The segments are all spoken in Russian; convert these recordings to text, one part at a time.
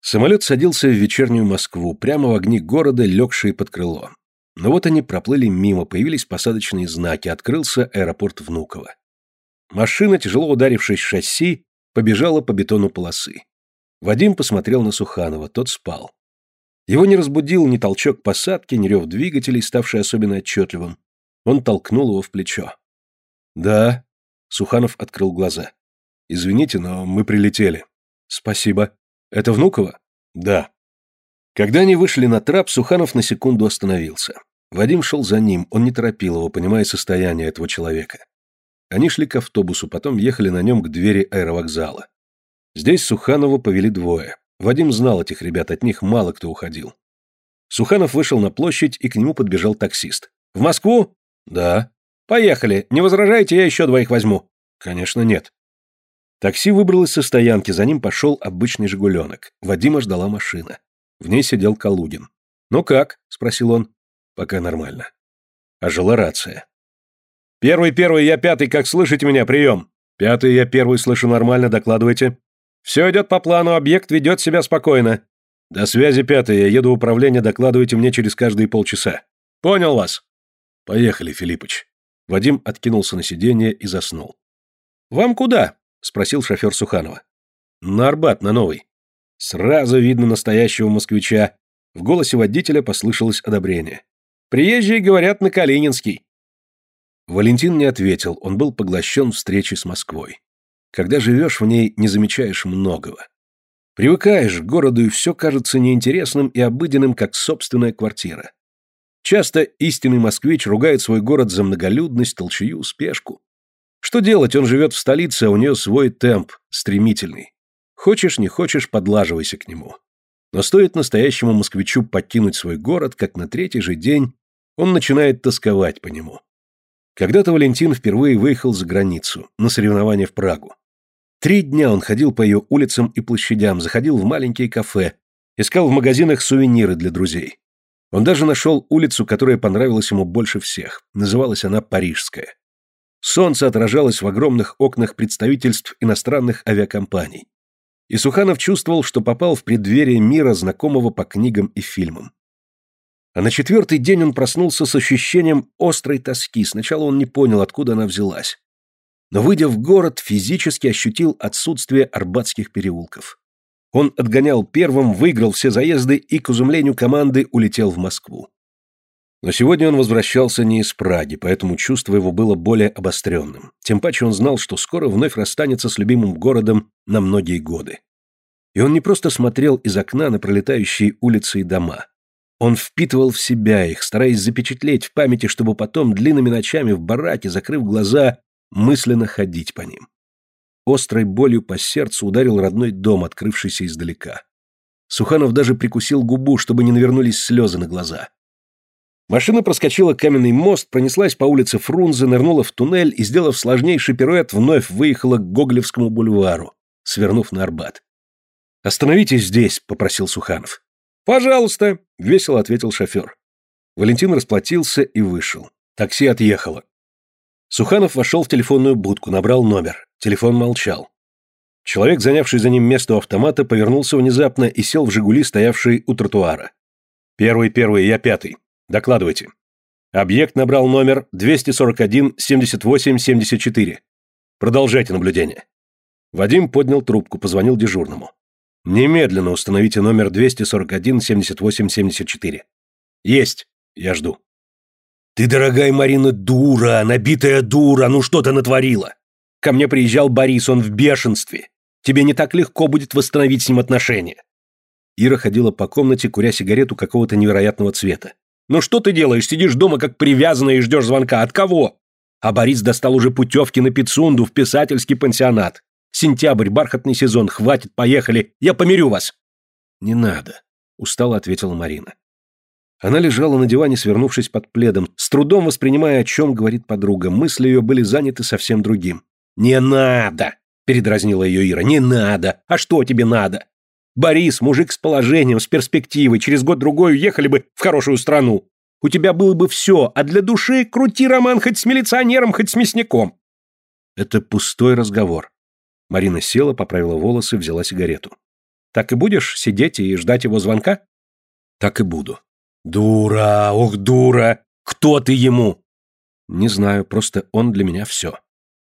Самолет садился в вечернюю Москву, прямо в огни города, легшие под крыло. Но вот они проплыли мимо, появились посадочные знаки, открылся аэропорт Внуково. Машина, тяжело ударившись в шасси, побежала по бетону полосы. Вадим посмотрел на Суханова, тот спал. Его не разбудил ни толчок посадки, ни рев двигателей, ставший особенно отчетливым. Он толкнул его в плечо. «Да», — Суханов открыл глаза. «Извините, но мы прилетели». «Спасибо. Это Внуково?» «Да». Когда они вышли на трап, Суханов на секунду остановился. Вадим шел за ним, он не торопил его, понимая состояние этого человека. Они шли к автобусу, потом ехали на нем к двери аэровокзала. Здесь Суханову повели двое. Вадим знал этих ребят, от них мало кто уходил. Суханов вышел на площадь, и к нему подбежал таксист. «В Москву?» «Да». «Поехали. Не возражаете, я еще двоих возьму?» «Конечно, нет». Такси выбралось со стоянки, за ним пошел обычный «Жигуленок». Вадима ждала машина. В ней сидел Калугин. «Ну как?» — спросил он. «Пока нормально». А жила рация. «Первый, первый, я пятый, как слышите меня, прием!» «Пятый, я первый, слышу нормально, докладывайте». «Все идет по плану, объект ведет себя спокойно». «До связи, пятый, я еду в управление, докладывайте мне через каждые полчаса». «Понял вас». «Поехали, Филиппыч». Вадим откинулся на сиденье и заснул. «Вам куда?» — спросил шофер Суханова. «На Арбат, на новый». Сразу видно настоящего москвича. В голосе водителя послышалось одобрение. «Приезжие говорят на Калининский». Валентин не ответил, он был поглощен встречей с Москвой. Когда живешь в ней, не замечаешь многого. Привыкаешь к городу, и все кажется неинтересным и обыденным, как собственная квартира. Часто истинный москвич ругает свой город за многолюдность, толчую, спешку. Что делать, он живет в столице, а у нее свой темп, стремительный. Хочешь, не хочешь, подлаживайся к нему. Но стоит настоящему москвичу покинуть свой город, как на третий же день он начинает тосковать по нему. Когда-то Валентин впервые выехал за границу, на соревнования в Прагу. Три дня он ходил по ее улицам и площадям, заходил в маленькие кафе, искал в магазинах сувениры для друзей. Он даже нашел улицу, которая понравилась ему больше всех. Называлась она Парижская. Солнце отражалось в огромных окнах представительств иностранных авиакомпаний. И Суханов чувствовал, что попал в преддверие мира, знакомого по книгам и фильмам. А на четвертый день он проснулся с ощущением острой тоски. Сначала он не понял, откуда она взялась. Но, выйдя в город, физически ощутил отсутствие арбатских переулков. Он отгонял первым, выиграл все заезды и, к изумлению команды, улетел в Москву. Но сегодня он возвращался не из Праги, поэтому чувство его было более обостренным. Тем паче он знал, что скоро вновь расстанется с любимым городом на многие годы. И он не просто смотрел из окна на пролетающие улицы и дома. Он впитывал в себя их, стараясь запечатлеть в памяти, чтобы потом длинными ночами в бараке, закрыв глаза, мысленно ходить по ним. Острой болью по сердцу ударил родной дом, открывшийся издалека. Суханов даже прикусил губу, чтобы не навернулись слезы на глаза. Машина проскочила каменный мост, пронеслась по улице Фрунзе, нырнула в туннель и, сделав сложнейший пируэт, вновь выехала к Гоголевскому бульвару, свернув на Арбат. «Остановитесь здесь», — попросил Суханов. «Пожалуйста», — весело ответил шофер. Валентин расплатился и вышел. Такси отъехало. Суханов вошел в телефонную будку, набрал номер. Телефон молчал. Человек, занявший за ним место у автомата, повернулся внезапно и сел в «Жигули», стоявший у тротуара. «Первый, первый, я пятый. Докладывайте. Объект набрал номер 241-78-74. Продолжайте наблюдение. Вадим поднял трубку, позвонил дежурному. Немедленно установите номер 241-78-74. Есть. Я жду. Ты, дорогая Марина, дура, набитая дура, ну что ты натворила? Ко мне приезжал Борис, он в бешенстве. Тебе не так легко будет восстановить с ним отношения. Ира ходила по комнате, куря сигарету какого-то невероятного цвета. Ну что ты делаешь? Сидишь дома как привязанная и ждешь звонка. От кого? А Борис достал уже путевки на Пицунду в писательский пансионат. Сентябрь, бархатный сезон, хватит, поехали. Я помирю вас. Не надо, устало ответила Марина. Она лежала на диване, свернувшись под пледом, с трудом воспринимая, о чем говорит подруга. Мысли ее были заняты совсем другим. «Не надо!» – передразнила ее Ира. «Не надо! А что тебе надо? Борис, мужик с положением, с перспективой, через год-другой уехали бы в хорошую страну. У тебя было бы все, а для души крути роман хоть с милиционером, хоть с мясником. Это пустой разговор. Марина села, поправила волосы, взяла сигарету. Так и будешь сидеть и ждать его звонка? Так и буду. Дура, ох, дура! Кто ты ему? Не знаю, просто он для меня все.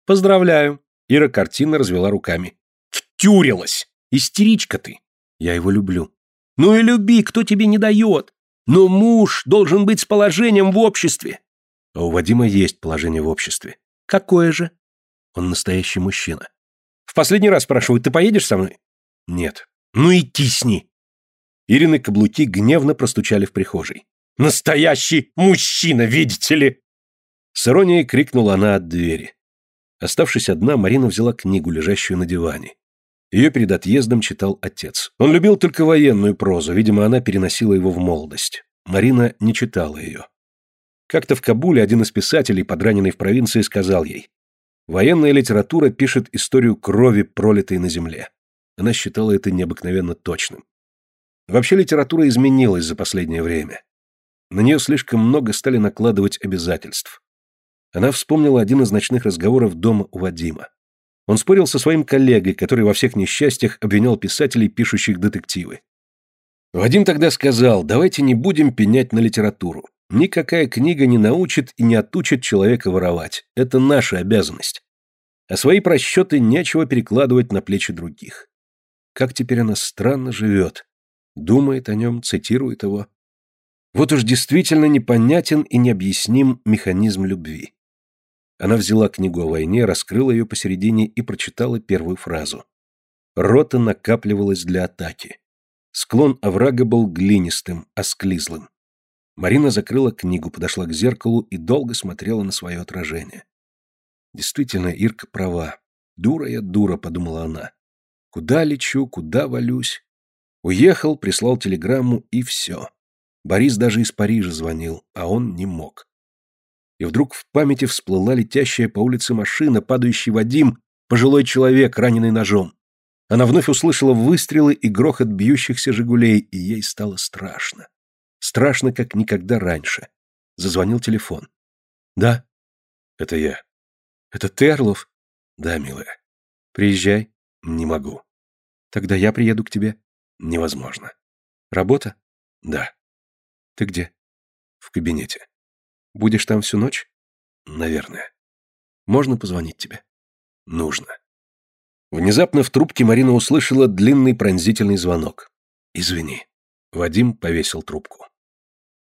Поздравляю. Ира картинно развела руками. Втюрилась! Истеричка ты! Я его люблю. Ну и люби, кто тебе не дает. Но муж должен быть с положением в обществе. А у Вадима есть положение в обществе. Какое же? Он настоящий мужчина. В последний раз спрашиваю, ты поедешь со мной? Нет. Ну и тисни. Ирины каблуки гневно простучали в прихожей. Настоящий мужчина, видите ли? С иронией крикнула она от двери. Оставшись одна, Марина взяла книгу, лежащую на диване. Ее перед отъездом читал отец. Он любил только военную прозу, видимо, она переносила его в молодость. Марина не читала ее. Как-то в Кабуле один из писателей, подраненный в провинции, сказал ей, «Военная литература пишет историю крови, пролитой на земле». Она считала это необыкновенно точным. Вообще литература изменилась за последнее время. На нее слишком много стали накладывать обязательств. Она вспомнила один из ночных разговоров дома у Вадима. Он спорил со своим коллегой, который во всех несчастьях обвинял писателей, пишущих детективы. Вадим тогда сказал, давайте не будем пенять на литературу. Никакая книга не научит и не отучит человека воровать. Это наша обязанность. А свои просчеты нечего перекладывать на плечи других. Как теперь она странно живет. Думает о нем, цитирует его. Вот уж действительно непонятен и необъясним механизм любви. Она взяла книгу о войне, раскрыла ее посередине и прочитала первую фразу. Рота накапливалась для атаки. Склон оврага был глинистым, осклизлым. Марина закрыла книгу, подошла к зеркалу и долго смотрела на свое отражение. Действительно, Ирка права. Дура я дура, подумала она. Куда лечу, куда валюсь? Уехал, прислал телеграмму и все. Борис даже из Парижа звонил, а он не мог и вдруг в памяти всплыла летящая по улице машина, падающий Вадим, пожилой человек, раненый ножом. Она вновь услышала выстрелы и грохот бьющихся «Жигулей», и ей стало страшно. Страшно, как никогда раньше. Зазвонил телефон. «Да?» «Это я». «Это ты, Орлов?» «Да, милая». «Приезжай». «Не могу». «Тогда я приеду к тебе». «Невозможно». «Работа?» «Да». «Ты где?» «В кабинете». Будешь там всю ночь? Наверное. Можно позвонить тебе? Нужно. Внезапно в трубке Марина услышала длинный пронзительный звонок. Извини. Вадим повесил трубку.